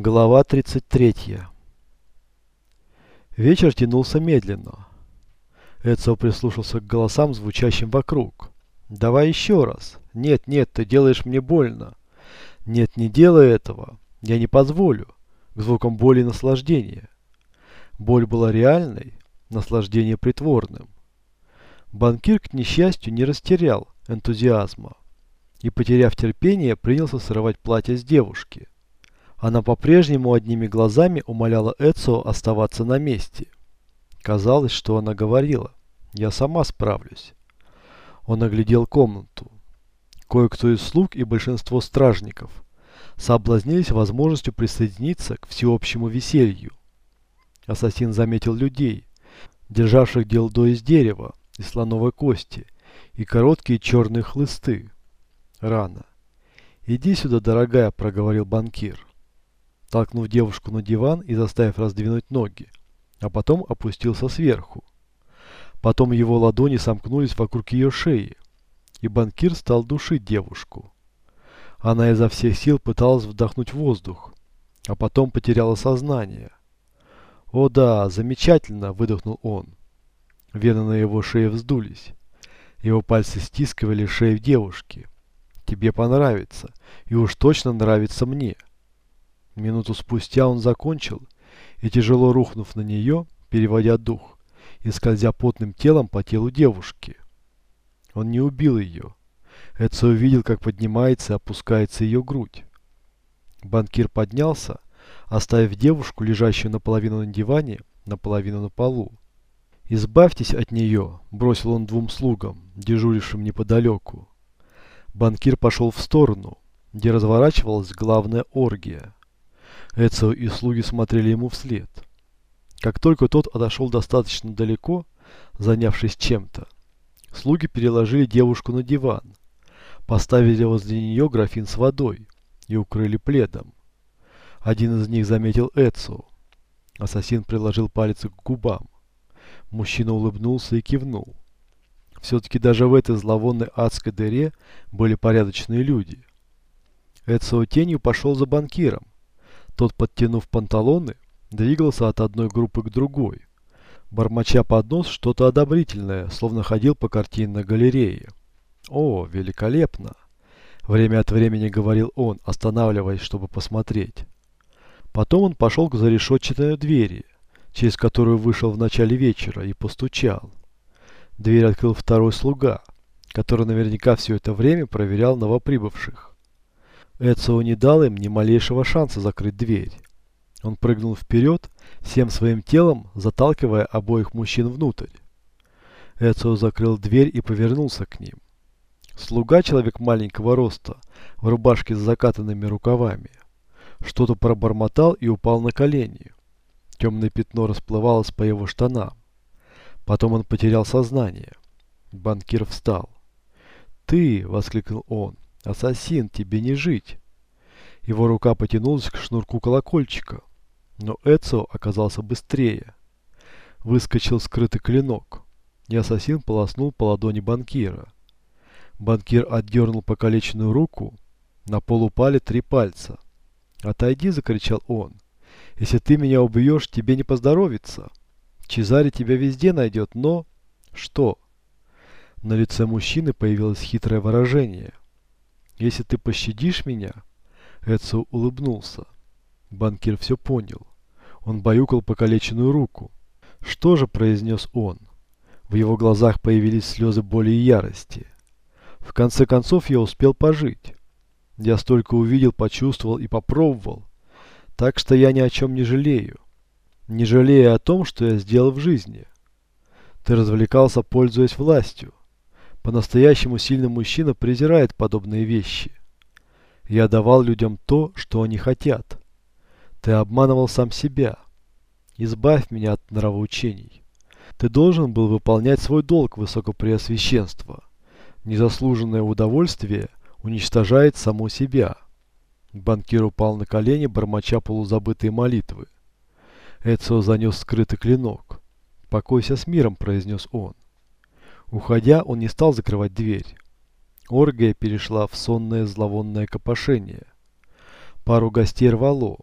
Глава 33. Вечер тянулся медленно. Эцио прислушался к голосам, звучащим вокруг. «Давай еще раз. Нет, нет, ты делаешь мне больно. Нет, не делай этого. Я не позволю». К звукам боли и наслаждения. Боль была реальной, наслаждение притворным. Банкир, к несчастью, не растерял энтузиазма и, потеряв терпение, принялся срывать платье с девушки. Она по-прежнему одними глазами умоляла Эцио оставаться на месте. Казалось, что она говорила «Я сама справлюсь». Он оглядел комнату. Кое-кто из слуг и большинство стражников соблазнились возможностью присоединиться к всеобщему веселью. Ассасин заметил людей, державших делдо из дерева и слоновой кости, и короткие черные хлысты. Рано. «Иди сюда, дорогая», — проговорил банкир толкнув девушку на диван и заставив раздвинуть ноги, а потом опустился сверху. Потом его ладони сомкнулись вокруг ее шеи, и банкир стал душить девушку. Она изо всех сил пыталась вдохнуть воздух, а потом потеряла сознание. «О да, замечательно!» – выдохнул он. Вены на его шее вздулись. Его пальцы стискивали шею девушки. «Тебе понравится, и уж точно нравится мне!» Минуту спустя он закончил и, тяжело рухнув на нее, переводя дух и скользя потным телом по телу девушки. Он не убил ее. Эдсо увидел, как поднимается и опускается ее грудь. Банкир поднялся, оставив девушку, лежащую наполовину на диване, наполовину на полу. «Избавьтесь от нее», – бросил он двум слугам, дежурившим неподалеку. Банкир пошел в сторону, где разворачивалась главная оргия. Эцио и слуги смотрели ему вслед. Как только тот отошел достаточно далеко, занявшись чем-то, слуги переложили девушку на диван, поставили возле нее графин с водой и укрыли пледом. Один из них заметил Эцио. Ассасин приложил палец к губам. Мужчина улыбнулся и кивнул. Все-таки даже в этой зловонной адской дыре были порядочные люди. Эцио тенью пошел за банкиром, тот, подтянув панталоны, двигался от одной группы к другой, бормоча под нос что-то одобрительное, словно ходил по картинной галерее. «О, великолепно!» Время от времени говорил он, останавливаясь, чтобы посмотреть. Потом он пошел к зарешетчатой двери, через которую вышел в начале вечера, и постучал. Дверь открыл второй слуга, который наверняка все это время проверял новоприбывших. Эцио не дал им ни малейшего шанса закрыть дверь. Он прыгнул вперед, всем своим телом заталкивая обоих мужчин внутрь. Эцио закрыл дверь и повернулся к ним. Слуга, человек маленького роста, в рубашке с закатанными рукавами, что-то пробормотал и упал на колени. Темное пятно расплывалось по его штанам. Потом он потерял сознание. Банкир встал. «Ты!» — воскликнул он. «Ассасин, тебе не жить!» Его рука потянулась к шнурку колокольчика, но Эцио оказался быстрее. Выскочил скрытый клинок, и ассасин полоснул по ладони банкира. Банкир отдернул покалеченную руку, на пол упали три пальца. «Отойди!» – закричал он. «Если ты меня убьешь, тебе не поздоровится. Чезаре тебя везде найдет, но...» «Что?» На лице мужчины появилось хитрое выражение – если ты пощадишь меня...» Эдсо улыбнулся. Банкир все понял. Он баюкал покалеченную руку. «Что же?» – произнес он. В его глазах появились слезы боли и ярости. В конце концов я успел пожить. Я столько увидел, почувствовал и попробовал. Так что я ни о чем не жалею. Не жалею о том, что я сделал в жизни. Ты развлекался, пользуясь властью. По-настоящему сильный мужчина презирает подобные вещи. Я давал людям то, что они хотят. Ты обманывал сам себя. Избавь меня от нравоучений. Ты должен был выполнять свой долг высокопреосвященства. Незаслуженное удовольствие уничтожает само себя. Банкир упал на колени, бормоча полузабытые молитвы. Эцио занес скрытый клинок. «Покойся с миром», — произнес он. Уходя, он не стал закрывать дверь. Оргия перешла в сонное зловонное копошение. Пару гостей рвало.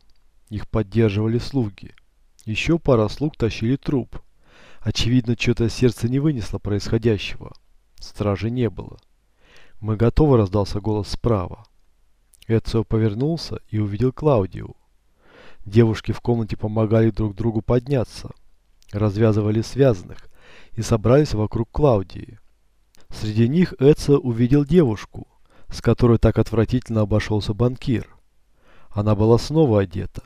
Их поддерживали слуги. Еще пара слуг тащили труп. Очевидно, что-то сердце не вынесло происходящего. Стражи не было. «Мы готовы», — раздался голос справа. Эцио повернулся и увидел Клаудию. Девушки в комнате помогали друг другу подняться, развязывали связанных и собрались вокруг Клаудии. Среди них Эцио увидел девушку, с которой так отвратительно обошелся банкир. Она была снова одета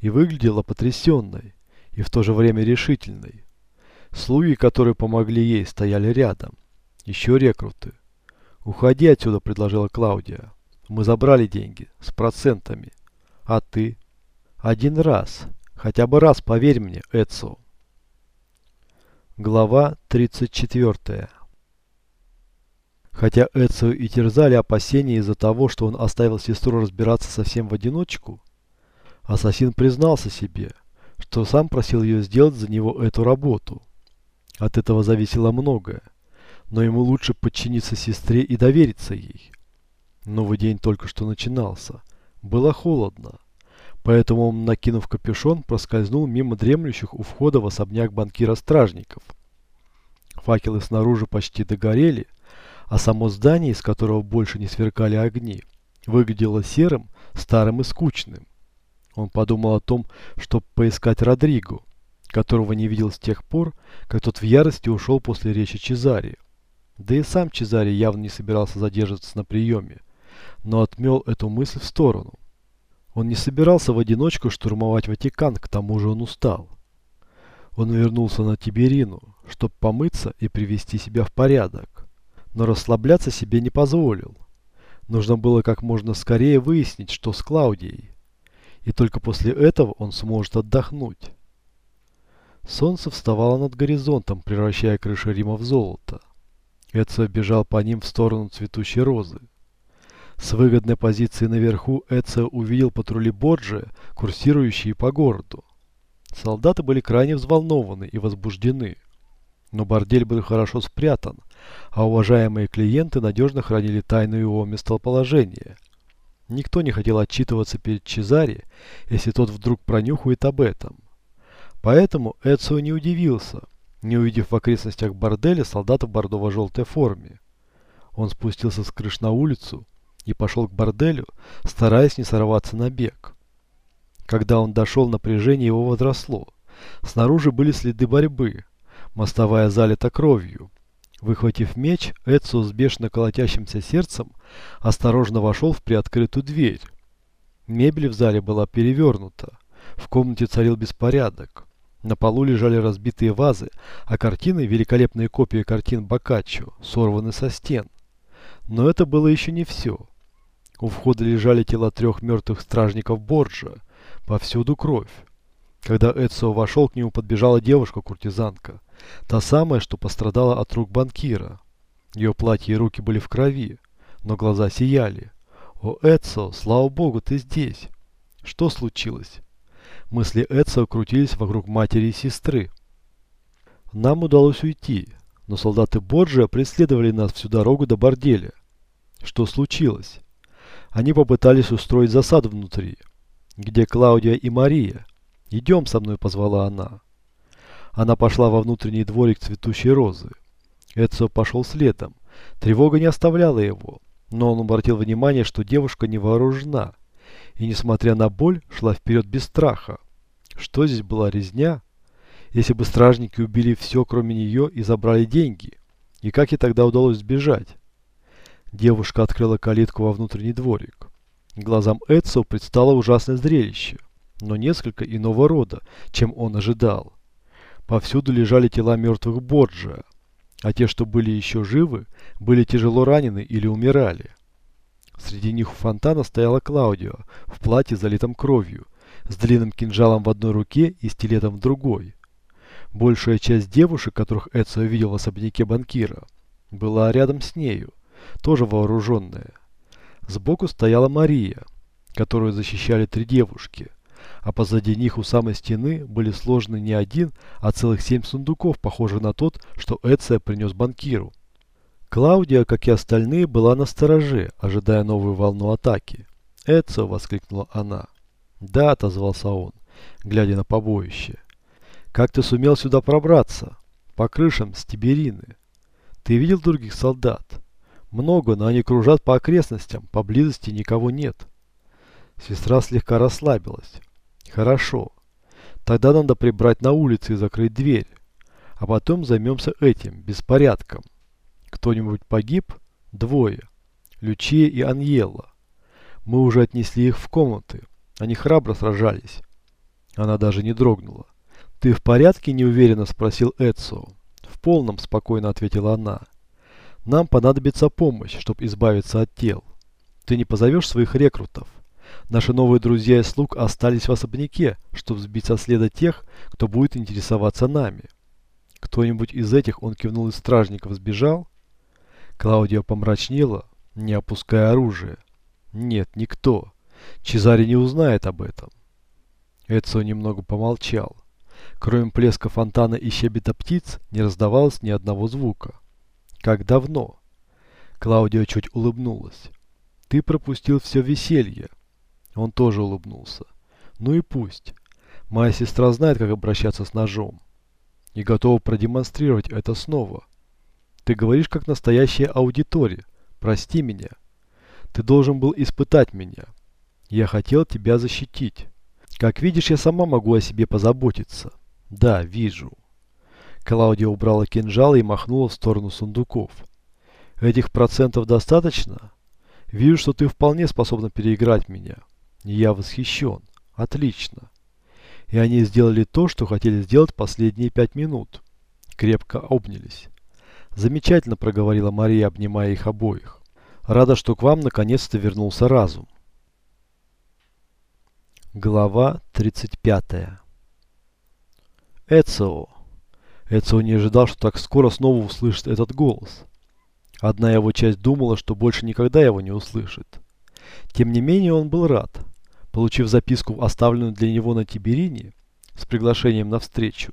и выглядела потрясенной и в то же время решительной. Слуги, которые помогли ей, стояли рядом. Еще рекруты. «Уходи отсюда», — предложила Клаудия. «Мы забрали деньги. С процентами. А ты?» «Один раз. Хотя бы раз, поверь мне, Эдсо». Глава 34 Хотя Эцио и терзали опасения из-за того, что он оставил сестру разбираться совсем в одиночку, ассасин признался себе, что сам просил ее сделать за него эту работу. От этого зависело многое но ему лучше подчиниться сестре и довериться ей. Новый день только что начинался. Было холодно. Поэтому он, накинув капюшон, проскользнул мимо дремлющих у входа в особняк банкира стражников. Факелы снаружи почти догорели, а само здание, из которого больше не сверкали огни, выглядело серым, старым и скучным. Он подумал о том, чтобы поискать Родриго, которого не видел с тех пор, как тот в ярости ушел после речи Чезари. Да и сам Чезаре явно не собирался задерживаться на приеме, но отмел эту мысль в сторону. Он не собирался в одиночку штурмовать Ватикан, к тому же он устал. Он вернулся на Тиберину, чтобы помыться и привести себя в порядок, но расслабляться себе не позволил. Нужно было как можно скорее выяснить, что с Клаудией, и только после этого он сможет отдохнуть. Солнце вставало над горизонтом, превращая крыши Рима в золото. Эцио бежал по ним в сторону цветущей розы. С выгодной позиции наверху Эцио увидел патрули Борджи, курсирующие по городу. Солдаты были крайне взволнованы и возбуждены. Но бордель был хорошо спрятан, а уважаемые клиенты надежно хранили тайну его местоположения. Никто не хотел отчитываться перед Чезаре, если тот вдруг пронюхает об этом. Поэтому Эцио не удивился – не увидев в окрестностях борделя солдата в бордово-желтой форме. Он спустился с крыш на улицу и пошел к борделю, стараясь не сорваться на бег. Когда он дошел, напряжение его возросло. Снаружи были следы борьбы. Мостовая залита кровью. Выхватив меч, Эдсо с бешено колотящимся сердцем осторожно вошел в приоткрытую дверь. Мебель в зале была перевернута. В комнате царил беспорядок. На полу лежали разбитые вазы, а картины, великолепные копии картин Боккаччо, сорваны со стен. Но это было еще не все. У входа лежали тела трех мертвых стражников Борджа, повсюду кровь. Когда Эдсо вошел, к нему подбежала девушка-куртизанка, та самая, что пострадала от рук банкира. Ее платье и руки были в крови, но глаза сияли. «О, Эдсо, слава богу, ты здесь!» «Что случилось?» Мысли Эдса крутились вокруг матери и сестры. Нам удалось уйти, но солдаты Борджиа преследовали нас всю дорогу до борделя. Что случилось? Они попытались устроить засаду внутри. Где Клаудия и Мария? «Идем со мной», — позвала она. Она пошла во внутренний дворик цветущей розы. Эдсо пошел следом. Тревога не оставляла его, но он обратил внимание, что девушка не вооружена и, несмотря на боль, шла вперед без страха. Что здесь была резня? Если бы стражники убили все, кроме нее, и забрали деньги, и как ей тогда удалось сбежать? Девушка открыла калитку во внутренний дворик. Глазам Эдсо предстало ужасное зрелище, но несколько иного рода, чем он ожидал. Повсюду лежали тела мертвых Борджиа, а те, что были еще живы, были тяжело ранены или умирали. Среди них у фонтана стояла Клаудио в платье, залитом кровью, с длинным кинжалом в одной руке и стилетом в другой. Большая часть девушек, которых Эцио видел в особняке банкира, была рядом с нею, тоже вооруженная. Сбоку стояла Мария, которую защищали три девушки, а позади них у самой стены были сложены не один, а целых семь сундуков, похожих на тот, что Эцио принес банкиру. Клаудия, как и остальные, была на стороже, ожидая новую волну атаки. «Эцио!» — воскликнула она. Да, отозвался он, глядя на побоище. Как ты сумел сюда пробраться? По крышам Стиберины. Ты видел других солдат? Много, но они кружат по окрестностям, поблизости никого нет. Сестра слегка расслабилась. Хорошо. Тогда надо прибрать на улице и закрыть дверь. А потом займемся этим, беспорядком. Кто-нибудь погиб? Двое. Лючия и Аньела. Мы уже отнесли их в комнаты. Они храбро сражались. Она даже не дрогнула. «Ты в порядке?» – неуверенно спросил Эдсо. «В полном», – спокойно ответила она. «Нам понадобится помощь, чтобы избавиться от тел. Ты не позовешь своих рекрутов? Наши новые друзья и слуг остались в особняке, чтобы сбить со следа тех, кто будет интересоваться нами. Кто-нибудь из этих, он кивнул из стражников, сбежал?» Клаудия помрачнела, не опуская оружие. «Нет, никто. Чезари не узнает об этом». Эдсо немного помолчал. Кроме плеска фонтана и щебета птиц, не раздавалось ни одного звука. «Как давно?» Клаудия чуть улыбнулась. «Ты пропустил все веселье». Он тоже улыбнулся. «Ну и пусть. Моя сестра знает, как обращаться с ножом. И готова продемонстрировать это снова. Ты говоришь, как настоящая аудитория. Прости меня. Ты должен был испытать меня. Я хотел тебя защитить. Как видишь, я сама могу о себе позаботиться. Да, вижу. Клаудия убрала кинжал и махнула в сторону сундуков. Этих процентов достаточно? Вижу, что ты вполне способна переиграть меня. Я восхищен. Отлично. И они сделали то, что хотели сделать последние пять минут. Крепко обнялись. Замечательно проговорила Мария, обнимая их обоих. Рада, что к вам наконец-то вернулся разум. Глава 35 Эцио. Эцио не ожидал, что так скоро снова услышит этот голос. Одна его часть думала, что больше никогда его не услышит. Тем не менее он был рад. Получив записку, оставленную для него на Тиберине, с приглашением на встречу,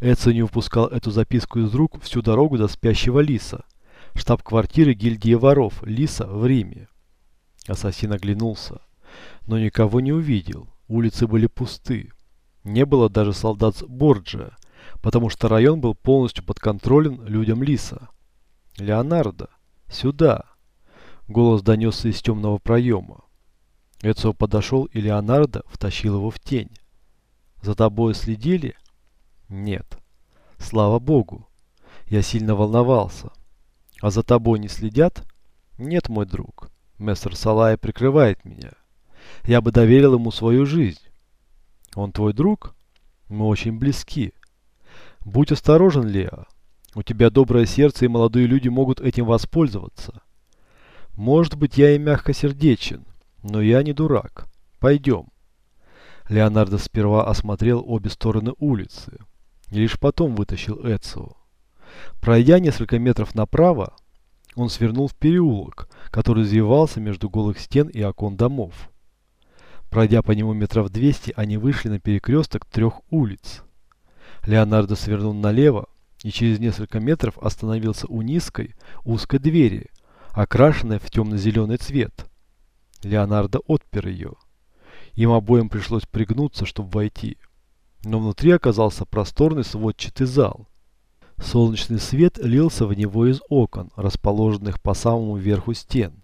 Эцио не упускал эту записку из рук всю дорогу до спящего Лиса, штаб-квартиры гильдии воров Лиса в Риме. Ассасин оглянулся, но никого не увидел. Улицы были пусты. Не было даже солдат с Борджа, потому что район был полностью подконтролен людям Лиса. «Леонардо, сюда!» Голос донесся из темного проема. Эцио подошел, и Леонардо втащил его в тень. «За тобой следили?» «Нет». «Слава Богу!» Я сильно волновался. «А за тобой не следят?» «Нет, мой друг. Мессер Салая прикрывает меня. Я бы доверил ему свою жизнь. Он твой друг? Мы очень близки. Будь осторожен, Лео. У тебя доброе сердце, и молодые люди могут этим воспользоваться. Может быть, я и мягкосердечен, но я не дурак. Пойдем. Леонардо сперва осмотрел обе стороны улицы и лишь потом вытащил Эцио. Пройдя несколько метров направо, он свернул в переулок, который извивался между голых стен и окон домов. Пройдя по нему метров 200, они вышли на перекресток трех улиц. Леонардо свернул налево и через несколько метров остановился у низкой, узкой двери, окрашенной в темно-зеленый цвет. Леонардо отпер ее. Им обоим пришлось пригнуться, чтобы войти. Но внутри оказался просторный сводчатый зал. Солнечный свет лился в него из окон, расположенных по самому верху стен.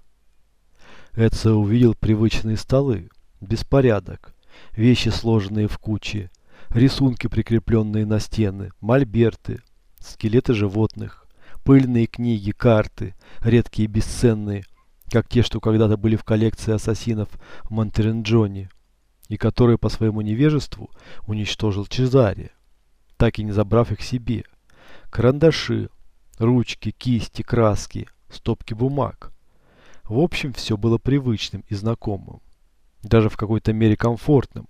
Эдсо увидел привычные столы, Беспорядок. Вещи, сложенные в кучи. Рисунки, прикрепленные на стены. Мольберты. Скелеты животных. Пыльные книги, карты. Редкие и бесценные. Как те, что когда-то были в коллекции ассасинов в Монтеренджоне. И которые по своему невежеству уничтожил Чезаре. Так и не забрав их себе. Карандаши. Ручки, кисти, краски. Стопки бумаг. В общем, все было привычным и знакомым даже в какой-то мере комфортным,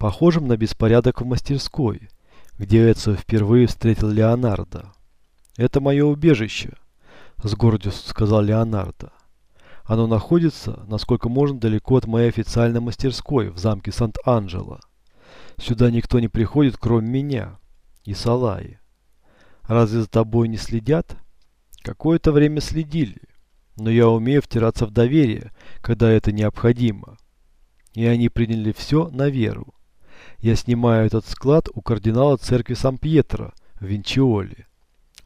похожим на беспорядок в мастерской, где Эцио впервые встретил Леонардо. «Это мое убежище», — с гордостью сказал Леонардо. «Оно находится, насколько можно, далеко от моей официальной мастерской в замке Сант-Анджело. Сюда никто не приходит, кроме меня и Салаи. Разве за тобой не следят? Какое-то время следили, но я умею втираться в доверие, когда это необходимо. и они приняли все на веру. Я снимаю этот склад у кардинала церкви Сан-Пьетро в Винчиоле.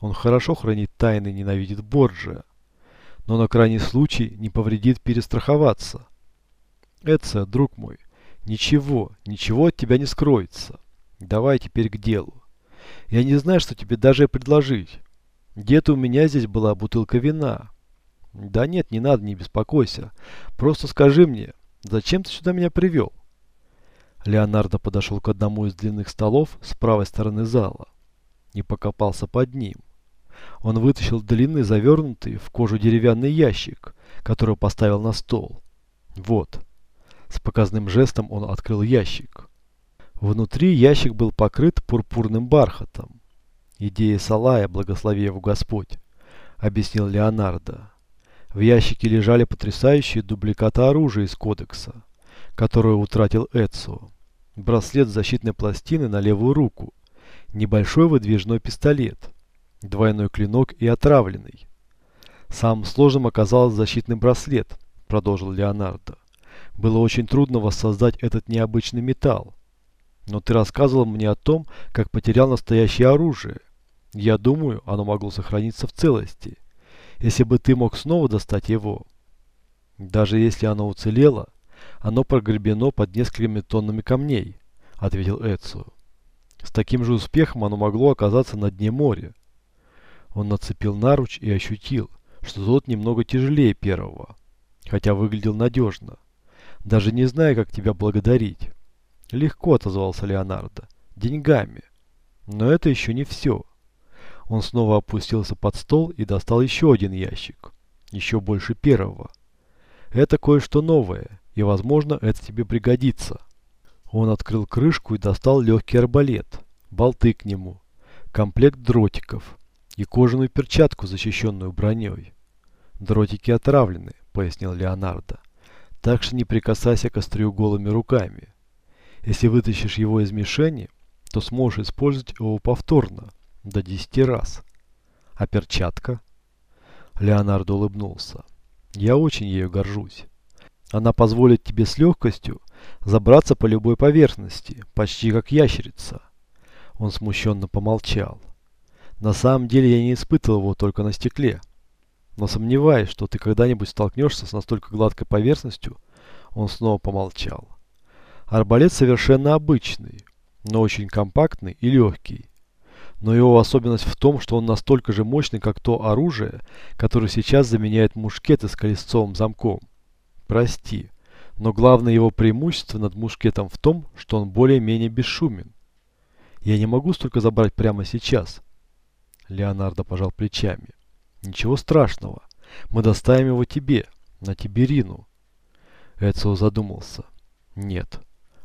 Он хорошо хранит тайны и ненавидит Борджиа, но на крайний случай не повредит перестраховаться. Эдса, друг мой, ничего, ничего от тебя не скроется. Давай теперь к делу. Я не знаю, что тебе даже предложить. Где-то у меня здесь была бутылка вина. Да нет, не надо, не беспокойся. Просто скажи мне, зачем ты сюда меня привел? Леонардо подошел к одному из длинных столов с правой стороны зала и покопался под ним. Он вытащил длинный завернутый в кожу деревянный ящик, который поставил на стол. Вот. С показным жестом он открыл ящик. Внутри ящик был покрыт пурпурным бархатом. Идея Салая, благослови его Господь, объяснил Леонардо. В ящике лежали потрясающие дубликаты оружия из кодекса, которое утратил Эцио. Браслет защитной пластины на левую руку, небольшой выдвижной пистолет, двойной клинок и отравленный. Самым сложным оказался защитный браслет, продолжил Леонардо. Было очень трудно воссоздать этот необычный металл. Но ты рассказывал мне о том, как потерял настоящее оружие. Я думаю, оно могло сохраниться в целости, если бы ты мог снова достать его. Даже если оно уцелело, оно прогребено под несколькими тоннами камней, ответил Эцио. С таким же успехом оно могло оказаться на дне моря. Он нацепил наруч и ощутил, что тот немного тяжелее первого, хотя выглядел надежно. Даже не зная, как тебя благодарить. Легко отозвался Леонардо. Деньгами. Но это еще не все. Он снова опустился под стол и достал еще один ящик. Еще больше первого. Это кое-что новое, и возможно это тебе пригодится. Он открыл крышку и достал легкий арбалет, болты к нему, комплект дротиков и кожаную перчатку, защищенную броней. Дротики отравлены, пояснил Леонардо. Так что не прикасайся к острию голыми руками. Если вытащишь его из мишени, то сможешь использовать его повторно, до 10 раз. А перчатка? Леонардо улыбнулся. Я очень ею горжусь. Она позволит тебе с легкостью забраться по любой поверхности, почти как ящерица. Он смущенно помолчал. На самом деле я не испытывал его только на стекле. Но сомневаюсь, что ты когда-нибудь столкнешься с настолько гладкой поверхностью, он снова помолчал. Арбалет совершенно обычный, но очень компактный и легкий. Но его особенность в том, что он настолько же мощный, как то оружие, которое сейчас заменяет мушкеты с колесцовым замком. Прости, но главное его преимущество над мушкетом в том, что он более-менее бесшумен. Я не могу столько забрать прямо сейчас. Леонардо пожал плечами. Ничего страшного. Мы доставим его тебе, на Тиберину. Эцио задумался. Нет.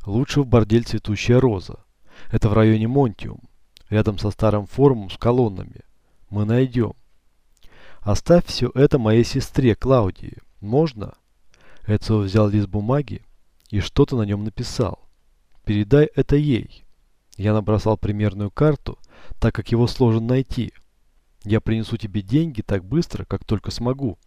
Лучше в бордель «Цветущая роза». Это в районе Монтиум, рядом со старым форумом с колоннами. Мы найдем. Оставь все это моей сестре Клаудии. Можно? Эцио взял лист бумаги и что-то на нем написал. Передай это ей. Я набросал примерную карту, так как его сложно найти. Я принесу тебе деньги так быстро, как только смогу.